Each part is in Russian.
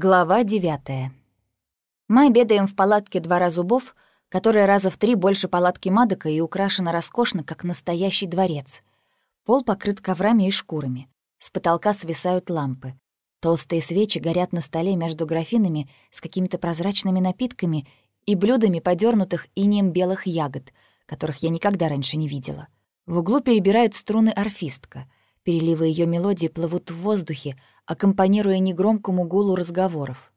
Глава девятая. Мы обедаем в палатке двора зубов, которая раза в три больше палатки Мадока и украшена роскошно, как настоящий дворец. Пол покрыт коврами и шкурами. С потолка свисают лампы. Толстые свечи горят на столе между графинами с какими-то прозрачными напитками и блюдами подернутых инеем белых ягод, которых я никогда раньше не видела. В углу перебирает струны орфистка. Переливы ее мелодии плывут в воздухе, аккомпанируя негромкому гулу разговоров.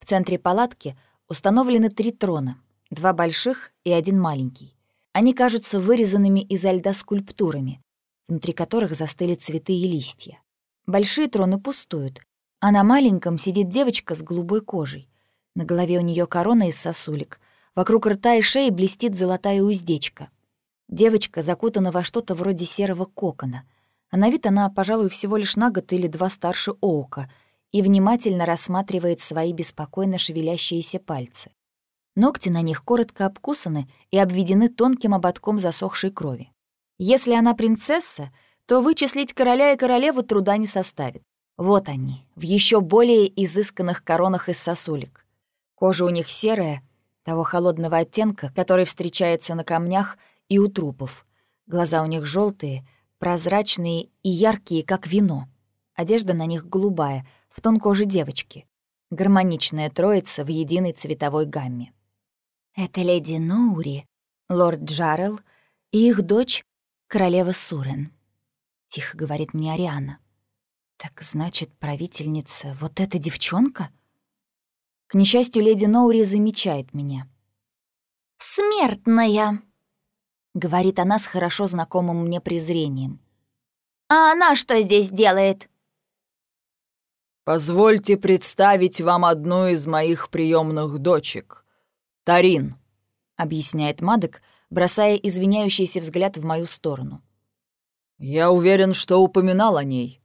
В центре палатки установлены три трона, два больших и один маленький. Они кажутся вырезанными изо льда скульптурами, внутри которых застыли цветы и листья. Большие троны пустуют, а на маленьком сидит девочка с голубой кожей. На голове у нее корона из сосулек, вокруг рта и шеи блестит золотая уздечка. Девочка закутана во что-то вроде серого кокона — а на вид она, пожалуй, всего лишь на год или два старше Оука и внимательно рассматривает свои беспокойно шевелящиеся пальцы. Ногти на них коротко обкусаны и обведены тонким ободком засохшей крови. Если она принцесса, то вычислить короля и королеву труда не составит. Вот они, в еще более изысканных коронах из сосулек. Кожа у них серая, того холодного оттенка, который встречается на камнях и у трупов. Глаза у них желтые, прозрачные и яркие, как вино. Одежда на них голубая, в тон кожи девочки. Гармоничная троица в единой цветовой гамме. Это леди Ноури, лорд Джарел и их дочь, королева Сурен. Тихо говорит мне Ариана. Так значит, правительница вот эта девчонка? К несчастью, леди Ноури замечает меня. «Смертная!» Говорит она с хорошо знакомым мне презрением. «А она что здесь делает?» «Позвольте представить вам одну из моих приемных дочек, Тарин», — объясняет Мадок, бросая извиняющийся взгляд в мою сторону. «Я уверен, что упоминал о ней».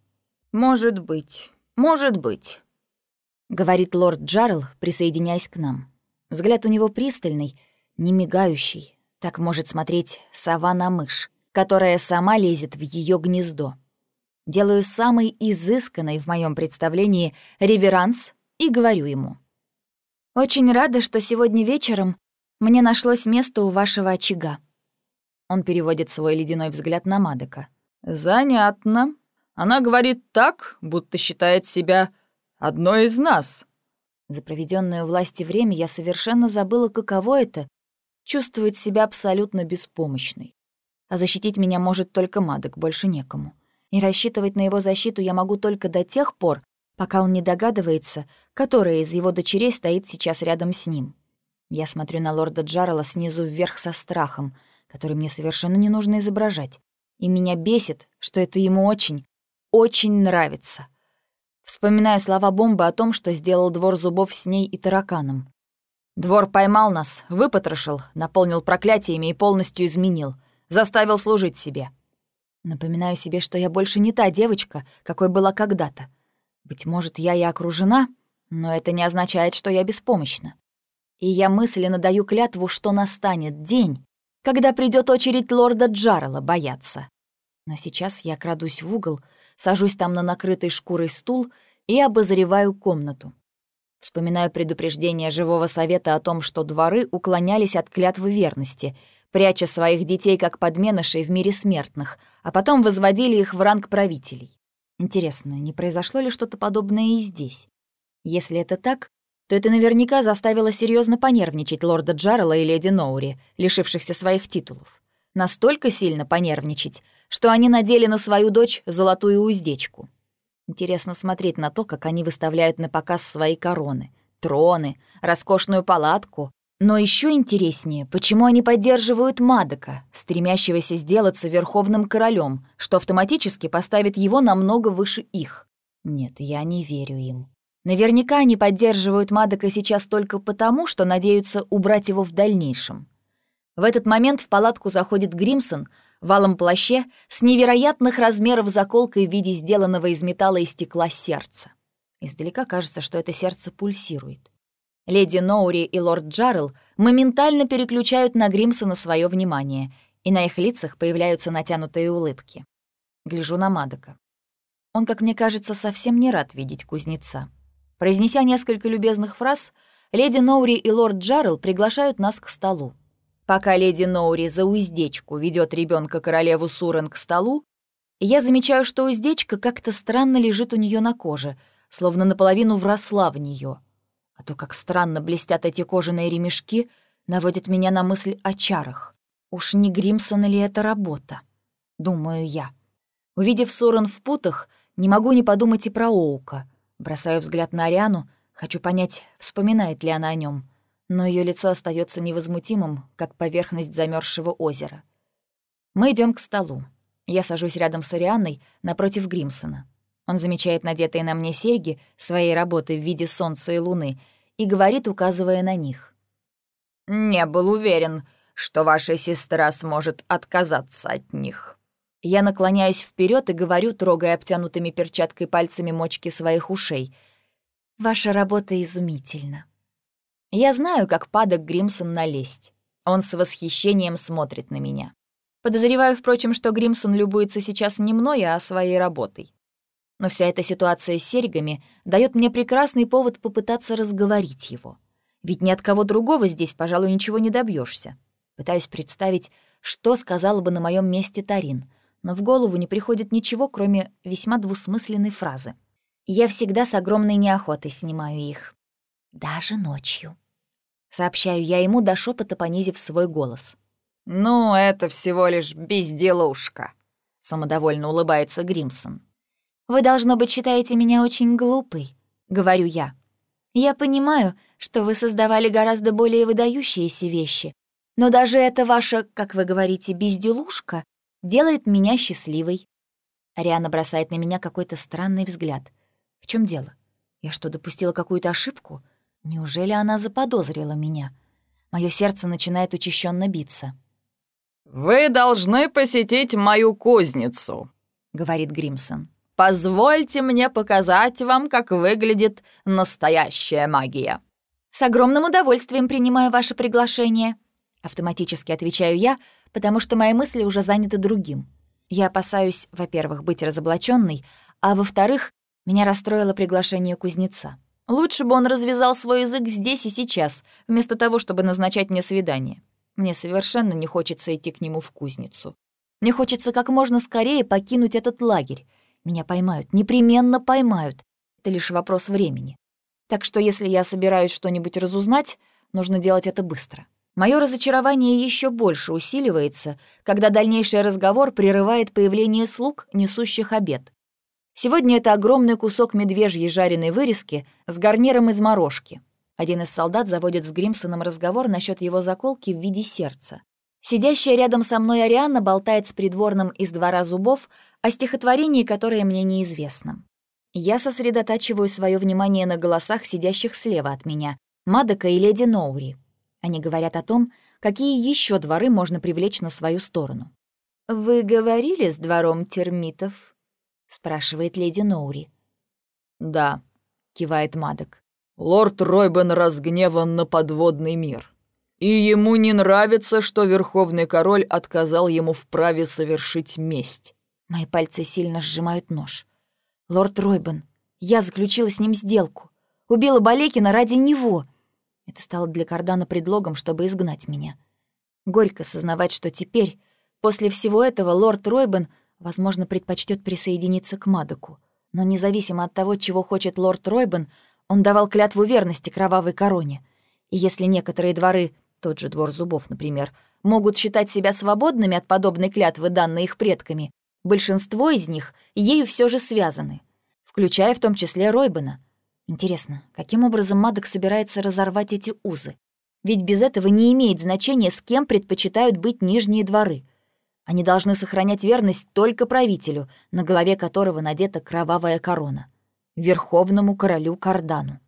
«Может быть, может быть», — говорит лорд Джарл, присоединяясь к нам. Взгляд у него пристальный, не мигающий, так может смотреть сова на мышь, которая сама лезет в ее гнездо. Делаю самый изысканный в моем представлении реверанс и говорю ему. «Очень рада, что сегодня вечером мне нашлось место у вашего очага». Он переводит свой ледяной взгляд на Мадока. «Занятно. Она говорит так, будто считает себя одной из нас». За проведенное власти время я совершенно забыла, каково это чувствует себя абсолютно беспомощной. А защитить меня может только Мадок, больше некому. И рассчитывать на его защиту я могу только до тех пор, пока он не догадывается, которая из его дочерей стоит сейчас рядом с ним. Я смотрю на лорда Джаррелла снизу вверх со страхом, который мне совершенно не нужно изображать. И меня бесит, что это ему очень, очень нравится. Вспоминаю слова бомбы о том, что сделал двор зубов с ней и тараканом. Двор поймал нас, выпотрошил, наполнил проклятиями и полностью изменил. Заставил служить себе. Напоминаю себе, что я больше не та девочка, какой была когда-то. Быть может, я и окружена, но это не означает, что я беспомощна. И я мысленно даю клятву, что настанет день, когда придет очередь лорда Джаррелла бояться. Но сейчас я крадусь в угол, сажусь там на накрытый шкурой стул и обозреваю комнату. Вспоминаю предупреждение живого совета о том, что дворы уклонялись от клятвы верности, пряча своих детей как подменышей в мире смертных, а потом возводили их в ранг правителей. Интересно, не произошло ли что-то подобное и здесь? Если это так, то это наверняка заставило серьезно понервничать лорда Джаррелла и леди Ноури, лишившихся своих титулов. Настолько сильно понервничать, что они надели на свою дочь золотую уздечку. Интересно смотреть на то, как они выставляют на показ свои короны, троны, роскошную палатку. Но еще интереснее, почему они поддерживают Мадока, стремящегося сделаться верховным королем, что автоматически поставит его намного выше их. Нет, я не верю им. Наверняка они поддерживают Мадока сейчас только потому, что надеются убрать его в дальнейшем. В этот момент в палатку заходит Гримсон, валом плаще с невероятных размеров заколкой в виде сделанного из металла и стекла сердца. Издалека кажется, что это сердце пульсирует. Леди Ноури и лорд Джаррелл моментально переключают на Гримсона свое внимание, и на их лицах появляются натянутые улыбки. Гляжу на Мадока. Он, как мне кажется, совсем не рад видеть кузнеца. Произнеся несколько любезных фраз, леди Ноури и лорд Джаррелл приглашают нас к столу. Пока леди Ноури за уздечку ведет ребенка королеву Сурен к столу, я замечаю, что уздечка как-то странно лежит у нее на коже, словно наполовину вросла в нее. А то, как странно блестят эти кожаные ремешки, наводит меня на мысль о чарах. Уж не Гримсона ли это работа? Думаю я. Увидев Сурен в путах, не могу не подумать и про Оука. Бросаю взгляд на Ариану, хочу понять, вспоминает ли она о нем но ее лицо остается невозмутимым, как поверхность замерзшего озера. Мы идем к столу. Я сажусь рядом с Арианной напротив Гримсона. Он замечает надетые на мне серьги своей работы в виде солнца и луны и говорит, указывая на них. «Не был уверен, что ваша сестра сможет отказаться от них». Я наклоняюсь вперед и говорю, трогая обтянутыми перчаткой пальцами мочки своих ушей. «Ваша работа изумительна». Я знаю, как падок Гримсон налезть. Он с восхищением смотрит на меня. Подозреваю, впрочем, что Гримсон любуется сейчас не мной, а своей работой. Но вся эта ситуация с серьгами дает мне прекрасный повод попытаться разговорить его. Ведь ни от кого другого здесь, пожалуй, ничего не добьешься. Пытаюсь представить, что сказала бы на моем месте Тарин, но в голову не приходит ничего, кроме весьма двусмысленной фразы. Я всегда с огромной неохотой снимаю их. Даже ночью. Сообщаю я ему до шепота, понизив свой голос. «Ну, это всего лишь безделушка», — самодовольно улыбается Гримсон. «Вы, должно быть, считаете меня очень глупой», — говорю я. «Я понимаю, что вы создавали гораздо более выдающиеся вещи, но даже эта ваша, как вы говорите, безделушка делает меня счастливой». Ариана бросает на меня какой-то странный взгляд. «В чем дело? Я что, допустила какую-то ошибку? Неужели она заподозрила меня? Мое сердце начинает учащенно биться. «Вы должны посетить мою кузницу», — говорит Гримсон. «Позвольте мне показать вам, как выглядит настоящая магия». «С огромным удовольствием принимаю ваше приглашение», — автоматически отвечаю я, потому что мои мысли уже заняты другим. Я опасаюсь, во-первых, быть разоблаченной, а во-вторых, меня расстроило приглашение кузнеца. Лучше бы он развязал свой язык здесь и сейчас, вместо того, чтобы назначать мне свидание. Мне совершенно не хочется идти к нему в кузницу. Мне хочется как можно скорее покинуть этот лагерь. Меня поймают, непременно поймают. Это лишь вопрос времени. Так что если я собираюсь что-нибудь разузнать, нужно делать это быстро. Мое разочарование еще больше усиливается, когда дальнейший разговор прерывает появление слуг, несущих обед. Сегодня это огромный кусок медвежьей жареной вырезки с гарниром из морожки. Один из солдат заводит с Гримсоном разговор насчет его заколки в виде сердца. Сидящая рядом со мной Арианна болтает с придворным из двора зубов о стихотворении, которое мне неизвестно. Я сосредотачиваю свое внимание на голосах сидящих слева от меня, Мадока и леди Ноури. Они говорят о том, какие еще дворы можно привлечь на свою сторону. «Вы говорили с двором термитов?» Спрашивает леди Ноури. «Да», — кивает Мадок. «Лорд Ройбен разгневан на подводный мир. И ему не нравится, что Верховный Король отказал ему в праве совершить месть». Мои пальцы сильно сжимают нож. «Лорд Ройбен, я заключила с ним сделку. Убила Балекина ради него». Это стало для Кардана предлогом, чтобы изгнать меня. Горько сознавать, что теперь, после всего этого, лорд Ройбен — Возможно, предпочтет присоединиться к Мадоку. Но независимо от того, чего хочет лорд Ройбен, он давал клятву верности кровавой короне. И если некоторые дворы, тот же двор зубов, например, могут считать себя свободными от подобной клятвы, данной их предками, большинство из них ею все же связаны, включая в том числе Ройбена. Интересно, каким образом Мадок собирается разорвать эти узы? Ведь без этого не имеет значения, с кем предпочитают быть нижние дворы — они должны сохранять верность только правителю, на голове которого надета кровавая корона, верховному королю Кардану.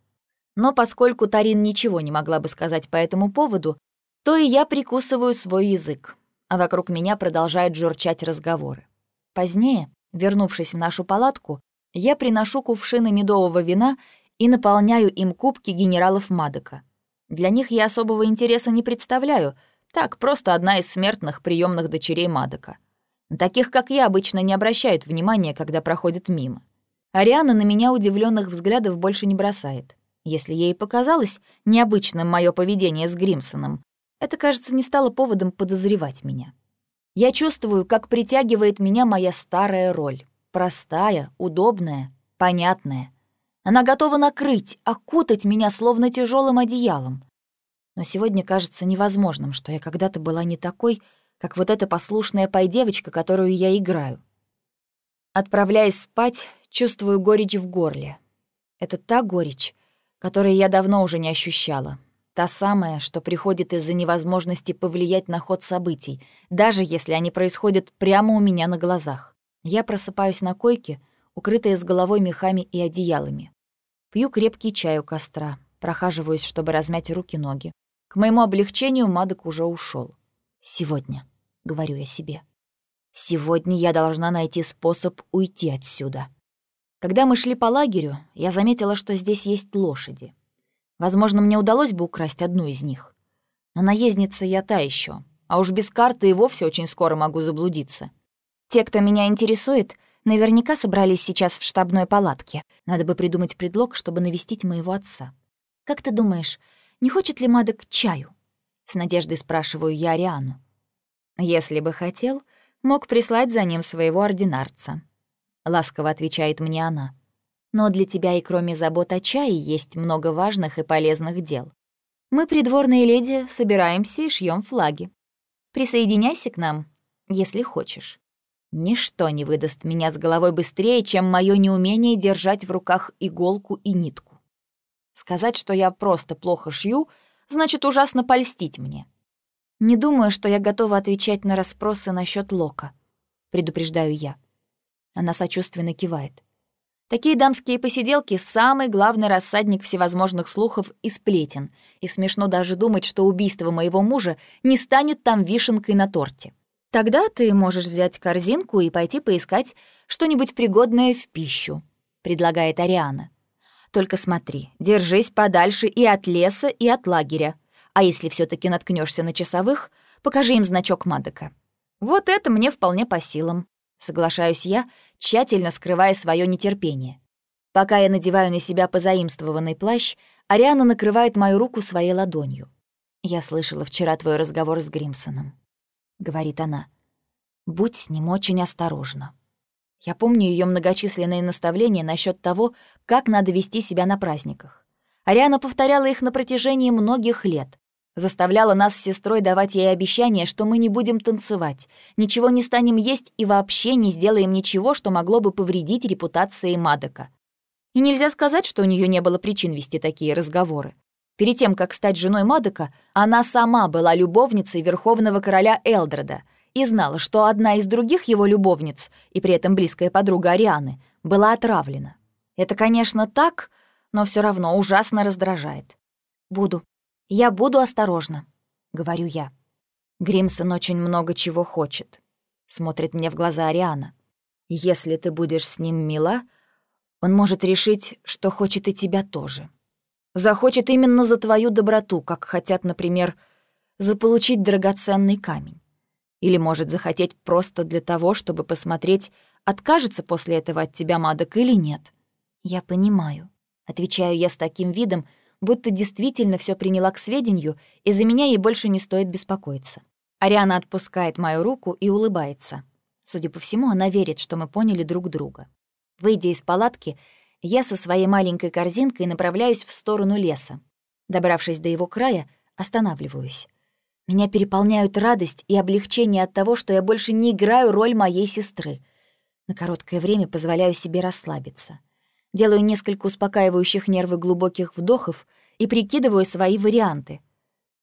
Но поскольку Тарин ничего не могла бы сказать по этому поводу, то и я прикусываю свой язык, а вокруг меня продолжают журчать разговоры. Позднее, вернувшись в нашу палатку, я приношу кувшины медового вина и наполняю им кубки генералов Мадока. Для них я особого интереса не представляю — так, просто одна из смертных приемных дочерей Мадока. Таких, как я, обычно не обращают внимания, когда проходят мимо. Ариана на меня удивленных взглядов больше не бросает. Если ей показалось необычным мое поведение с Гримсоном, это, кажется, не стало поводом подозревать меня. Я чувствую, как притягивает меня моя старая роль. Простая, удобная, понятная. Она готова накрыть, окутать меня словно тяжелым одеялом. Но сегодня кажется невозможным, что я когда-то была не такой, как вот эта послушная пай-девочка, которую я играю. Отправляясь спать, чувствую горечь в горле. Это та горечь, которую я давно уже не ощущала. Та самая, что приходит из-за невозможности повлиять на ход событий, даже если они происходят прямо у меня на глазах. Я просыпаюсь на койке, укрытая с головой мехами и одеялами. Пью крепкий чай у костра, прохаживаюсь, чтобы размять руки-ноги. К моему облегчению Мадок уже ушел. «Сегодня», — говорю я себе. Сегодня я должна найти способ уйти отсюда. Когда мы шли по лагерю, я заметила, что здесь есть лошади. Возможно, мне удалось бы украсть одну из них. Но наездница я та еще, а уж без карты и вовсе очень скоро могу заблудиться. Те, кто меня интересует, наверняка собрались сейчас в штабной палатке. Надо бы придумать предлог, чтобы навестить моего отца. «Как ты думаешь, не хочет ли Мадок чаю?» С надеждой спрашиваю я Ариану. «Если бы хотел, мог прислать за ним своего ординарца. Ласково отвечает мне она. Но для тебя и кроме забот о чае есть много важных и полезных дел. Мы, придворные леди, собираемся и шьем флаги. Присоединяйся к нам, если хочешь. Ничто не выдаст меня с головой быстрее, чем мое неумение держать в руках иголку и нитку. Сказать, что я просто плохо шью, значит ужасно польстить мне. Не думаю, что я готова отвечать на расспросы насчет Лока. Предупреждаю я. Она сочувственно кивает. Такие дамские посиделки — самый главный рассадник всевозможных слухов и сплетен, и смешно даже думать, что убийство моего мужа не станет там вишенкой на торте. Тогда ты можешь взять корзинку и пойти поискать что-нибудь пригодное в пищу, предлагает Ариана. Только смотри, держись подальше и от леса, и от лагеря. А если все таки наткнешься на часовых, покажи им значок Мадока. Вот это мне вполне по силам. Соглашаюсь я, тщательно скрывая свое нетерпение. Пока я надеваю на себя позаимствованный плащ, Ариана накрывает мою руку своей ладонью. «Я слышала вчера твой разговор с Гримсоном», — говорит она. «Будь с ним очень осторожна». Я помню ее многочисленные наставления насчет того, как надо вести себя на праздниках. Ариана повторяла их на протяжении многих лет, Заставляла нас с сестрой давать ей обещание, что мы не будем танцевать, ничего не станем есть и вообще не сделаем ничего, что могло бы повредить репутации Мадока. И нельзя сказать, что у нее не было причин вести такие разговоры. Перед тем, как стать женой Мадока, она сама была любовницей верховного короля Элдреда и знала, что одна из других его любовниц, и при этом близкая подруга Арианы, была отравлена. Это, конечно, так, но все равно ужасно раздражает. «Буду», «Я буду осторожна», — говорю я. Гримсон очень много чего хочет. Смотрит мне в глаза Ариана. Если ты будешь с ним мила, он может решить, что хочет и тебя тоже. Захочет именно за твою доброту, как хотят, например, заполучить драгоценный камень. Или может захотеть просто для того, чтобы посмотреть, откажется после этого от тебя Мадок или нет. Я понимаю. Отвечаю я с таким видом, будто действительно все приняла к сведению, и за меня ей больше не стоит беспокоиться. Ариана отпускает мою руку и улыбается. Судя по всему, она верит, что мы поняли друг друга. Выйдя из палатки, я со своей маленькой корзинкой направляюсь в сторону леса. Добравшись до его края, останавливаюсь. Меня переполняют радость и облегчение от того, что я больше не играю роль моей сестры. На короткое время позволяю себе расслабиться. Делаю несколько успокаивающих нервы глубоких вдохов и прикидываю свои варианты.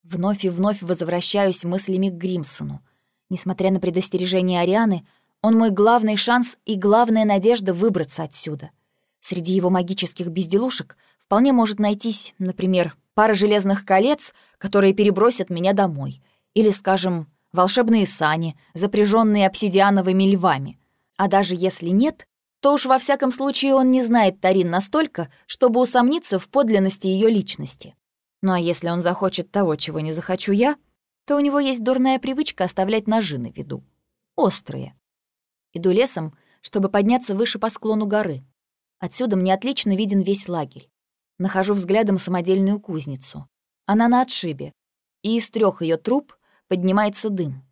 Вновь и вновь возвращаюсь мыслями к Гримсону. Несмотря на предостережение Арианы, он мой главный шанс и главная надежда выбраться отсюда. Среди его магических безделушек вполне может найтись, например, пара железных колец, которые перебросят меня домой. Или, скажем, волшебные сани, запряженные обсидиановыми львами. А даже если нет, то уж во всяком случае он не знает Тарин настолько, чтобы усомниться в подлинности ее личности. Ну а если он захочет того, чего не захочу я, то у него есть дурная привычка оставлять ножи на виду. Острые. Иду лесом, чтобы подняться выше по склону горы. Отсюда мне отлично виден весь лагерь. Нахожу взглядом самодельную кузницу. Она на отшибе, и из трех ее труб поднимается дым.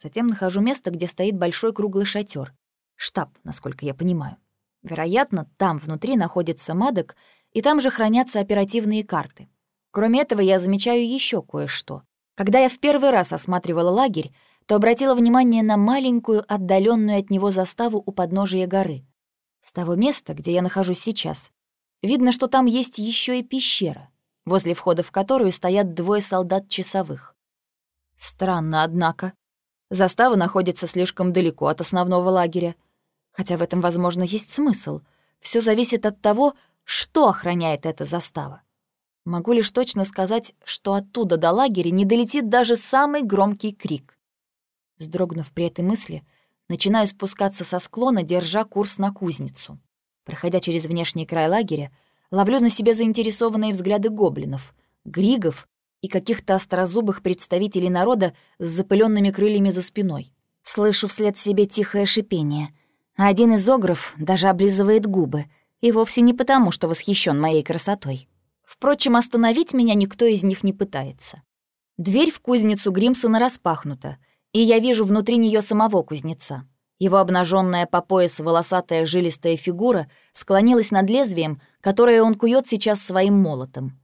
Затем нахожу место, где стоит большой круглый шатер. Штаб, насколько я понимаю. Вероятно, там внутри находится Мадок, и там же хранятся оперативные карты. Кроме этого, я замечаю еще кое-что. Когда я в первый раз осматривала лагерь, то обратила внимание на маленькую, отдаленную от него заставу у подножия горы. С того места, где я нахожусь сейчас, видно, что там есть еще и пещера, возле входа в которую стоят двое солдат-часовых. Странно, однако. Застава находится слишком далеко от основного лагеря. Хотя в этом, возможно, есть смысл. Все зависит от того, что охраняет эта застава. Могу лишь точно сказать, что оттуда до лагеря не долетит даже самый громкий крик. Вздрогнув при этой мысли, начинаю спускаться со склона, держа курс на кузницу. Проходя через внешний край лагеря, ловлю на себе заинтересованные взгляды гоблинов, григов и каких-то острозубых представителей народа с запыленными крыльями за спиной. Слышу вслед себе тихое шипение, один из огров даже облизывает губы, и вовсе не потому, что восхищен моей красотой. Впрочем, остановить меня никто из них не пытается. Дверь в кузницу Гримсона распахнута, и я вижу внутри нее самого кузнеца. Его обнаженная по пояс волосатая жилистая фигура склонилась над лезвием, которое он кует сейчас своим молотом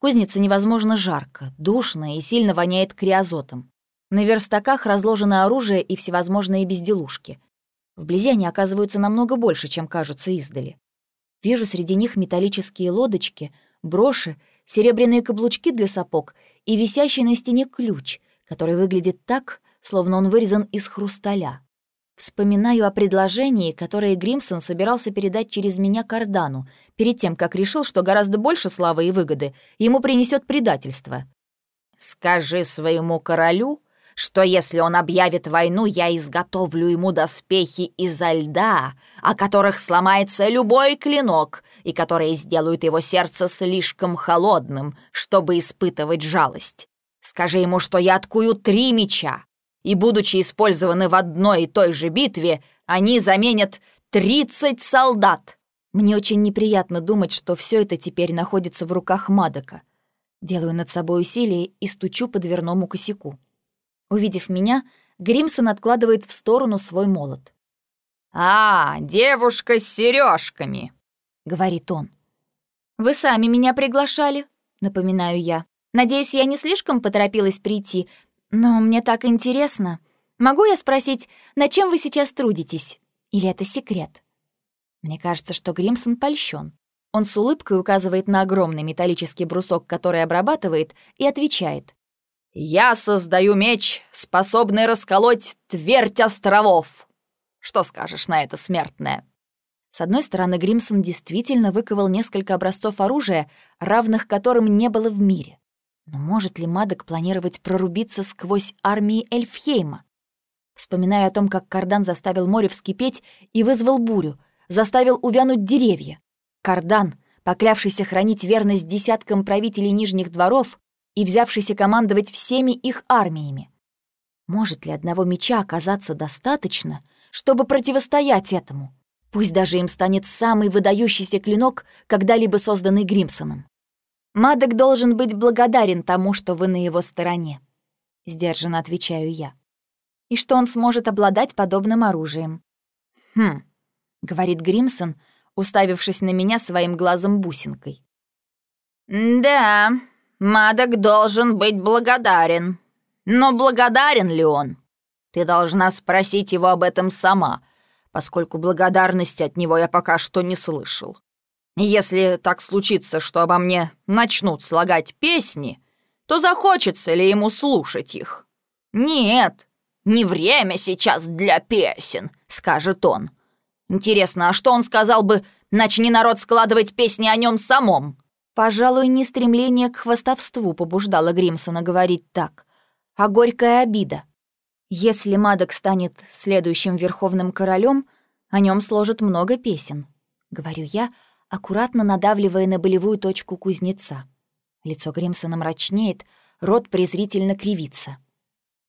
кузнице невозможно жарко, душно и сильно воняет криозотом. На верстаках разложено оружие и всевозможные безделушки. Вблизи они оказываются намного больше, чем кажутся издали. Вижу среди них металлические лодочки, броши, серебряные каблучки для сапог и висящий на стене ключ, который выглядит так, словно он вырезан из хрусталя. Вспоминаю о предложении, которое Гримсон собирался передать через меня Кардану, перед тем, как решил, что гораздо больше славы и выгоды ему принесет предательство. «Скажи своему королю, что если он объявит войну, я изготовлю ему доспехи изо льда, о которых сломается любой клинок, и которые сделают его сердце слишком холодным, чтобы испытывать жалость. Скажи ему, что я откую три меча, и, будучи использованы в одной и той же битве, они заменят 30 солдат. Мне очень неприятно думать, что все это теперь находится в руках Мадока. Делаю над собой усилие и стучу по дверному косяку. Увидев меня, Гримсон откладывает в сторону свой молот. «А, девушка с сережками, говорит он. «Вы сами меня приглашали», — напоминаю я. «Надеюсь, я не слишком поторопилась прийти, «Но мне так интересно. Могу я спросить, над чем вы сейчас трудитесь? Или это секрет?» Мне кажется, что Гримсон польщен. Он с улыбкой указывает на огромный металлический брусок, который обрабатывает, и отвечает. «Я создаю меч, способный расколоть твердь островов!» Что скажешь на это, смертное? С одной стороны, Гримсон действительно выковал несколько образцов оружия, равных которым не было в мире. Но может ли Мадок планировать прорубиться сквозь армии Эльфхейма? Вспоминаю о том, как Кардан заставил море вскипеть и вызвал бурю, заставил увянуть деревья. Кардан, поклявшийся хранить верность десяткам правителей Нижних дворов и взявшийся командовать всеми их армиями. Может ли одного меча оказаться достаточно, чтобы противостоять этому? Пусть даже им станет самый выдающийся клинок, когда-либо созданный Гримсоном. Мадок должен быть благодарен тому, что вы на его стороне», — сдержанно отвечаю я. «И что он сможет обладать подобным оружием». «Хм», — говорит Гримсон, уставившись на меня своим глазом-бусинкой. «Да, Мадок должен быть благодарен. Но благодарен ли он? Ты должна спросить его об этом сама, поскольку благодарности от него я пока что не слышал. Если так случится, что обо мне начнут слагать песни, то захочется ли ему слушать их? Нет, не время сейчас для песен, скажет он. Интересно, а что он сказал бы, начни народ складывать песни о нем самом? Пожалуй, не стремление к хвастовству побуждало Гримсона говорить так, а горькая обида. Если Мадок станет следующим верховным королем, о нем сложат много песен, говорю я, — аккуратно надавливая на болевую точку кузнеца. Лицо Гримсона мрачнеет, рот презрительно кривится.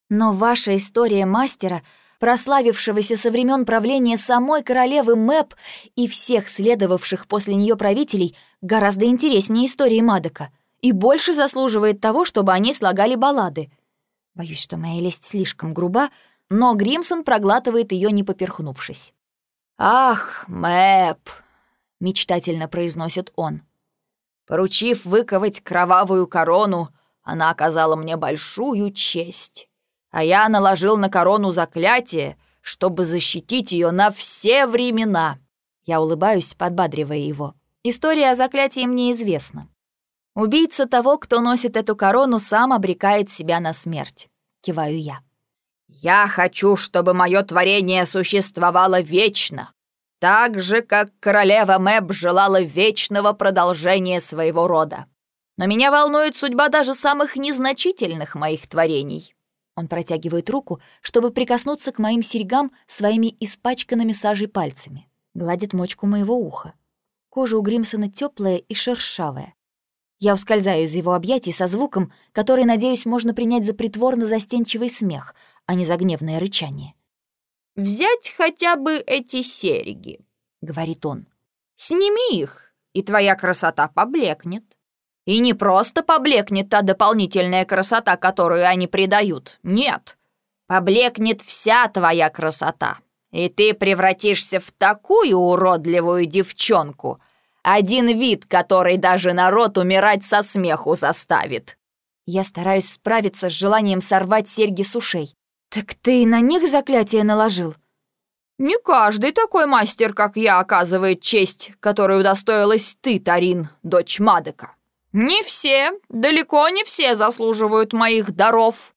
Но ваша история мастера прославившегося со времен правления самой королевы Мэп и всех следовавших после нее правителей, гораздо интереснее истории Мадока и больше заслуживает того, чтобы они слагали баллады. Боюсь, что моя лесть слишком груба, но Гримсон проглатывает ее, не поперхнувшись. «Ах, Мэп!» — мечтательно произносит он. «Поручив выковать кровавую корону, она оказала мне большую честь, а я наложил на корону заклятие, чтобы защитить ее на все времена». Я улыбаюсь, подбадривая его. История о заклятии мне известна. Убийца того, кто носит эту корону, сам обрекает себя на смерть. Киваю я. Я хочу, чтобы мое творение существовало вечно, так же, как королева Мэб желала вечного продолжения своего рода. Но меня волнует судьба даже самых незначительных моих творений». Он протягивает руку, чтобы прикоснуться к моим серьгам своими испачканными сажей пальцами. Гладит мочку моего уха. Кожа у Гримсона теплая и шершавая. Я ускользаю из его объятий со звуком, который, надеюсь, можно принять за притворно-застенчивый смех, а не за гневное рычание. «Взять хотя бы эти серьги», — говорит он. «Сними их, и твоя красота поблекнет. И не просто поблекнет та дополнительная красота, которую они придают. Нет, поблекнет вся твоя красота, и ты превратишься в такую уродливую девчонку — один вид, который даже народ умирать со смеху заставит. Я стараюсь справиться с желанием сорвать серьги с ушей. Так ты и на них заклятие наложил? Не каждый такой мастер, как я, оказывает честь, которой удостоилась ты, Тарин, дочь Мадека. Не все, далеко не все заслуживают моих даров.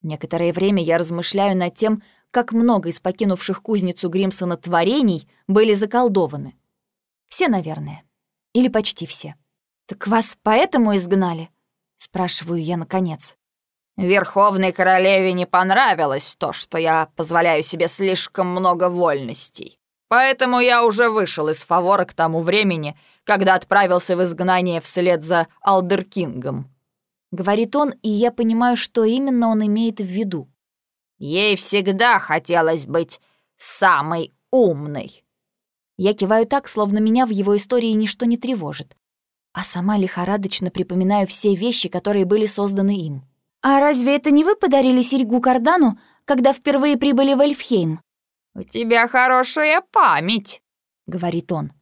Некоторое время я размышляю над тем, как много из покинувших кузницу Гримсона творений были заколдованы. Все, наверное. Или почти все. «Так вас поэтому изгнали?» — спрашиваю я наконец. «Верховной королеве не понравилось то, что я позволяю себе слишком много вольностей. Поэтому я уже вышел из фавора к тому времени, когда отправился в изгнание вслед за Алдеркингом». Говорит он, и я понимаю, что именно он имеет в виду. «Ей всегда хотелось быть самой умной». Я киваю так, словно меня в его истории ничто не тревожит. А сама лихорадочно припоминаю все вещи, которые были созданы им. «А разве это не вы подарили серьгу Кардану, когда впервые прибыли в Эльфхейм?» «У тебя хорошая память», — говорит он.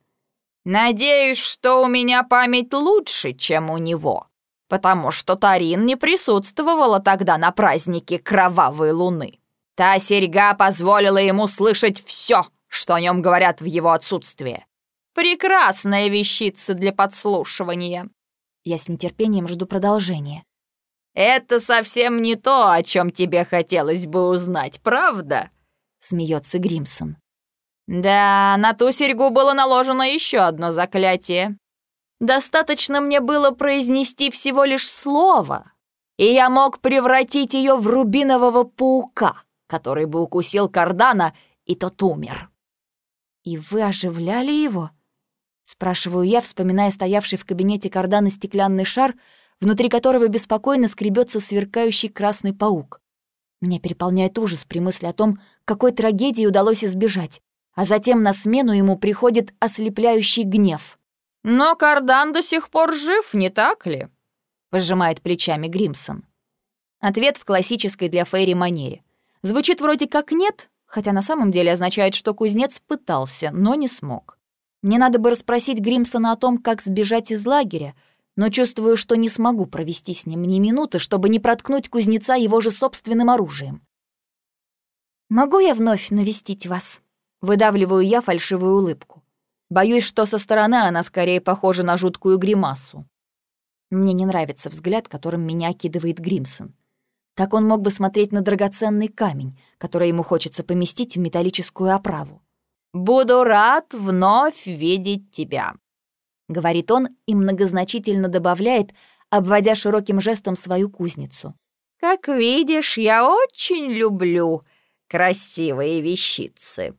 «Надеюсь, что у меня память лучше, чем у него, потому что Тарин не присутствовала тогда на празднике Кровавой Луны. Та серьга позволила ему слышать все, что о нем говорят в его отсутствие. Прекрасная вещица для подслушивания. Я с нетерпением жду продолжения. Это совсем не то, о чем тебе хотелось бы узнать, правда? Смеется Гримсон. Да, на ту серьгу было наложено еще одно заклятие. Достаточно мне было произнести всего лишь слово, и я мог превратить ее в рубинового паука, который бы укусил Кардана, и тот умер. «И вы оживляли его?» Спрашиваю я, вспоминая стоявший в кабинете кардана стеклянный шар, внутри которого беспокойно скребется сверкающий красный паук. Меня переполняет ужас при мысли о том, какой трагедии удалось избежать, а затем на смену ему приходит ослепляющий гнев. «Но кардан до сих пор жив, не так ли?» — пожимает плечами Гримсон. Ответ в классической для Фейри манере. Звучит вроде как «нет», хотя на самом деле означает, что кузнец пытался, но не смог. Мне надо бы расспросить Гримсона о том, как сбежать из лагеря, но чувствую, что не смогу провести с ним ни минуты, чтобы не проткнуть кузнеца его же собственным оружием. «Могу я вновь навестить вас?» Выдавливаю я фальшивую улыбку. Боюсь, что со стороны она скорее похожа на жуткую гримасу. Мне не нравится взгляд, которым меня окидывает Гримсон. Так он мог бы смотреть на драгоценный камень, который ему хочется поместить в металлическую оправу. «Буду рад вновь видеть тебя», — говорит он и многозначительно добавляет, обводя широким жестом свою кузницу. «Как видишь, я очень люблю красивые вещицы».